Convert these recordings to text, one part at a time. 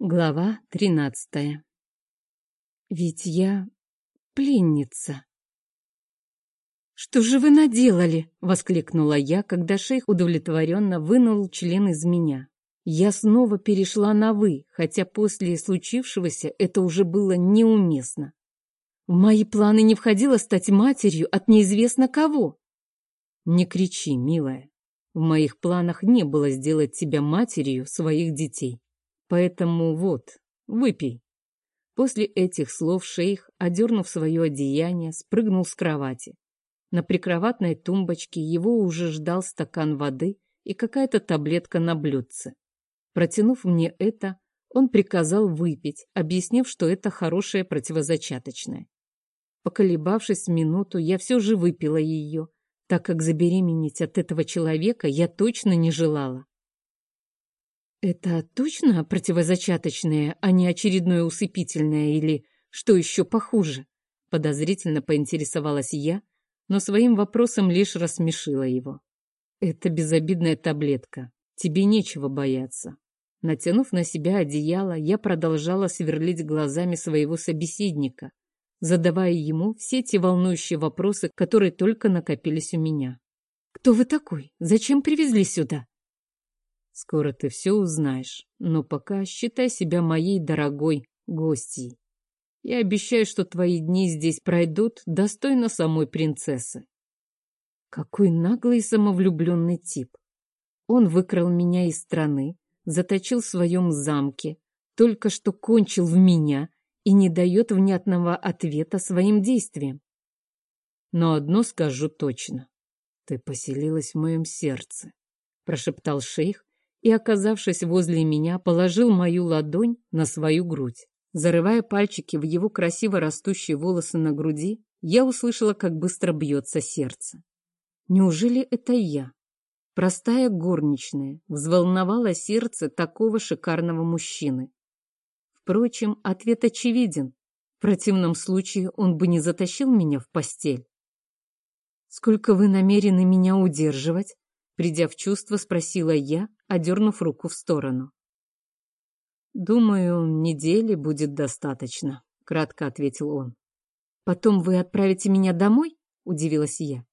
Глава тринадцатая. Ведь я пленница. «Что же вы наделали?» — воскликнула я, когда шейх удовлетворенно вынул член из меня. Я снова перешла на «вы», хотя после случившегося это уже было неуместно. В мои планы не входило стать матерью от неизвестно кого. «Не кричи, милая. В моих планах не было сделать тебя матерью своих детей. Поэтому вот, выпей. После этих слов шейх, одернув свое одеяние, спрыгнул с кровати. На прикроватной тумбочке его уже ждал стакан воды и какая-то таблетка на блюдце. Протянув мне это, он приказал выпить, объяснив, что это хорошее противозачаточное. Поколебавшись минуту, я все же выпила ее, так как забеременеть от этого человека я точно не желала. Это точно противозачаточное, а не очередное усыпительное или что еще похуже? Подозрительно поинтересовалась я, но своим вопросом лишь рассмешила его. Это безобидная таблетка. Тебе нечего бояться. Натянув на себя одеяло, я продолжала сверлить глазами своего собеседника, задавая ему все те волнующие вопросы, которые только накопились у меня. «Кто вы такой? Зачем привезли сюда?» Скоро ты все узнаешь, но пока считай себя моей дорогой гостьей. Я обещаю, что твои дни здесь пройдут достойно самой принцессы. Какой наглый и самовлюбленный тип. Он выкрал меня из страны, заточил в своем замке, только что кончил в меня и не дает внятного ответа своим действиям. Но одно скажу точно. Ты поселилась в моем сердце, прошептал шейх, и, оказавшись возле меня, положил мою ладонь на свою грудь. Зарывая пальчики в его красиво растущие волосы на груди, я услышала, как быстро бьется сердце. Неужели это я, простая горничная, взволновала сердце такого шикарного мужчины? Впрочем, ответ очевиден. В противном случае он бы не затащил меня в постель. «Сколько вы намерены меня удерживать?» Придя в чувство, спросила я, одернув руку в сторону. «Думаю, недели будет достаточно», — кратко ответил он. «Потом вы отправите меня домой?» — удивилась я.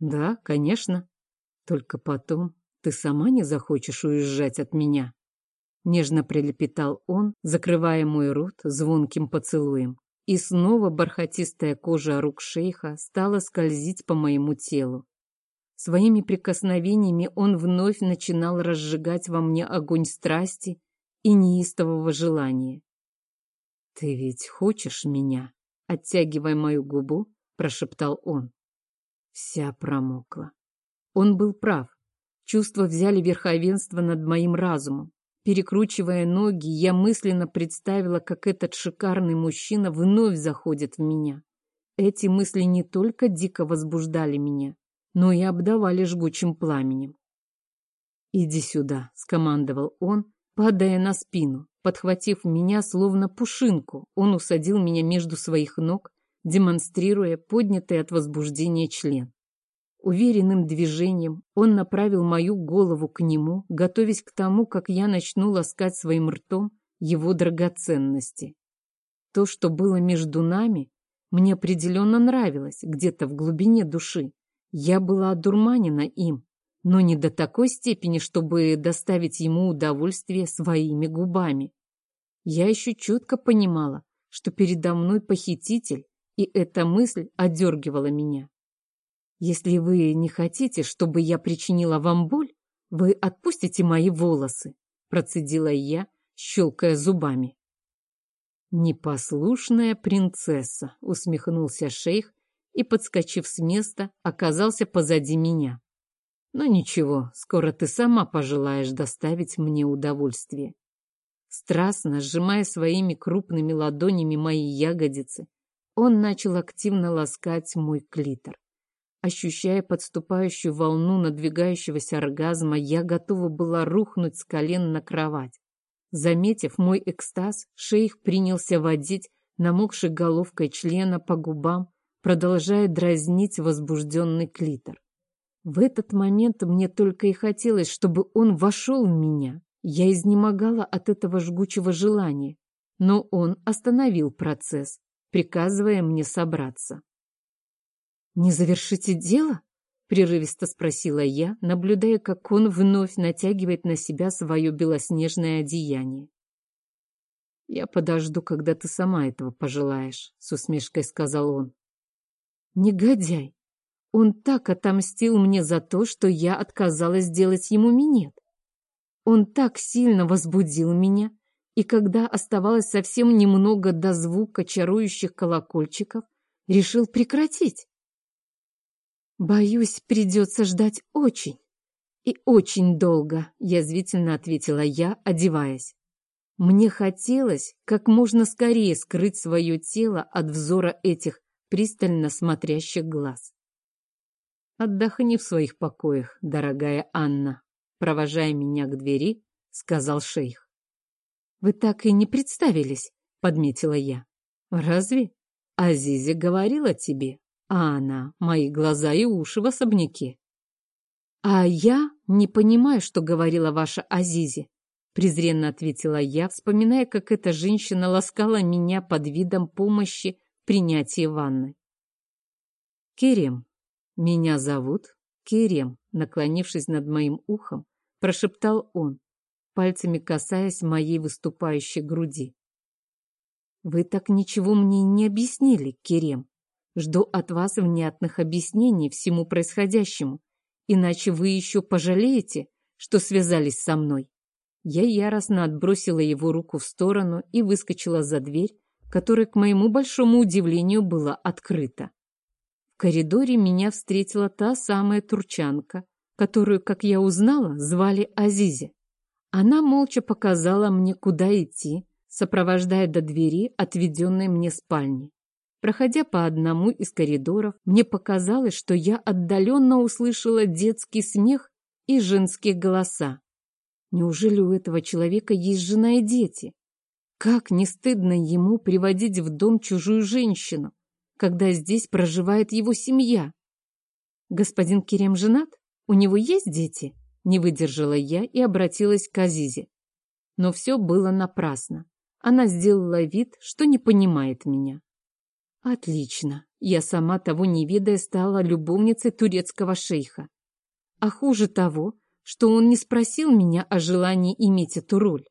«Да, конечно. Только потом ты сама не захочешь уезжать от меня». Нежно прилепетал он, закрывая мой рот звонким поцелуем. И снова бархатистая кожа рук шейха стала скользить по моему телу. Своими прикосновениями он вновь начинал разжигать во мне огонь страсти и неистового желания. «Ты ведь хочешь меня?» — оттягивая мою губу, прошептал он. Вся промокла. Он был прав. Чувства взяли верховенство над моим разумом. Перекручивая ноги, я мысленно представила, как этот шикарный мужчина вновь заходит в меня. Эти мысли не только дико возбуждали меня, но и обдавали жгучим пламенем. «Иди сюда», — скомандовал он, падая на спину. Подхватив меня, словно пушинку, он усадил меня между своих ног, демонстрируя поднятый от возбуждения член. Уверенным движением он направил мою голову к нему, готовясь к тому, как я начну ласкать своим ртом его драгоценности. То, что было между нами, мне определенно нравилось где-то в глубине души. Я была одурманена им, но не до такой степени, чтобы доставить ему удовольствие своими губами. Я еще четко понимала, что передо мной похититель, и эта мысль одергивала меня. Если вы не хотите, чтобы я причинила вам боль, вы отпустите мои волосы, процедила я, щелкая зубами. «Непослушная принцесса», — усмехнулся шейх и, подскочив с места, оказался позади меня. Но ничего, скоро ты сама пожелаешь доставить мне удовольствие. Страстно сжимая своими крупными ладонями мои ягодицы, он начал активно ласкать мой клитор. Ощущая подступающую волну надвигающегося оргазма, я готова была рухнуть с колен на кровать. Заметив мой экстаз, шейх принялся водить намокшей головкой члена по губам, продолжая дразнить возбужденный клитор. В этот момент мне только и хотелось, чтобы он вошел в меня, Я изнемогала от этого жгучего желания, но он остановил процесс, приказывая мне собраться. «Не завершите дело?» — прерывисто спросила я, наблюдая, как он вновь натягивает на себя свое белоснежное одеяние. «Я подожду, когда ты сама этого пожелаешь», — с усмешкой сказал он. «Негодяй! Он так отомстил мне за то, что я отказалась сделать ему минет. Он так сильно возбудил меня, и когда оставалось совсем немного до звука чарующих колокольчиков, решил прекратить. «Боюсь, придется ждать очень и очень долго», — язвительно ответила я, одеваясь. Мне хотелось как можно скорее скрыть свое тело от взора этих пристально смотрящих глаз. «Отдохни в своих покоях, дорогая Анна», провожая меня к двери, сказал шейх. «Вы так и не представились», — подметила я. «Разве? Азизе говорила тебе, а она — мои глаза и уши в особняке». «А я не понимаю, что говорила ваша Азизе», презренно ответила я, вспоминая, как эта женщина ласкала меня под видом помощи принятии ванны. «Керем, меня зовут Керем», наклонившись над моим ухом, прошептал он, пальцами касаясь моей выступающей груди. «Вы так ничего мне не объяснили, Керем. Жду от вас внятных объяснений всему происходящему, иначе вы еще пожалеете, что связались со мной». Я яростно отбросила его руку в сторону и выскочила за дверь, которая, к моему большому удивлению, была открыта. В коридоре меня встретила та самая турчанка, которую, как я узнала, звали Азизе. Она молча показала мне, куда идти, сопровождая до двери, отведенной мне спальни. Проходя по одному из коридоров, мне показалось, что я отдаленно услышала детский смех и женские голоса. Неужели у этого человека есть жена и дети? Как не стыдно ему приводить в дом чужую женщину, когда здесь проживает его семья? Господин Керем женат? У него есть дети? Не выдержала я и обратилась к Азизе. Но все было напрасно. Она сделала вид, что не понимает меня. Отлично. Я сама того не ведая стала любовницей турецкого шейха. А хуже того, что он не спросил меня о желании иметь эту роль.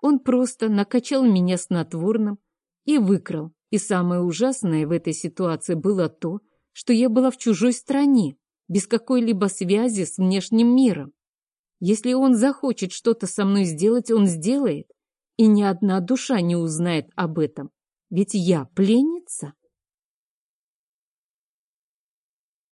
Он просто накачал меня снотворным и выкрал. И самое ужасное в этой ситуации было то, что я была в чужой стране, без какой-либо связи с внешним миром. Если он захочет что-то со мной сделать, он сделает, и ни одна душа не узнает об этом. Ведь я пленница.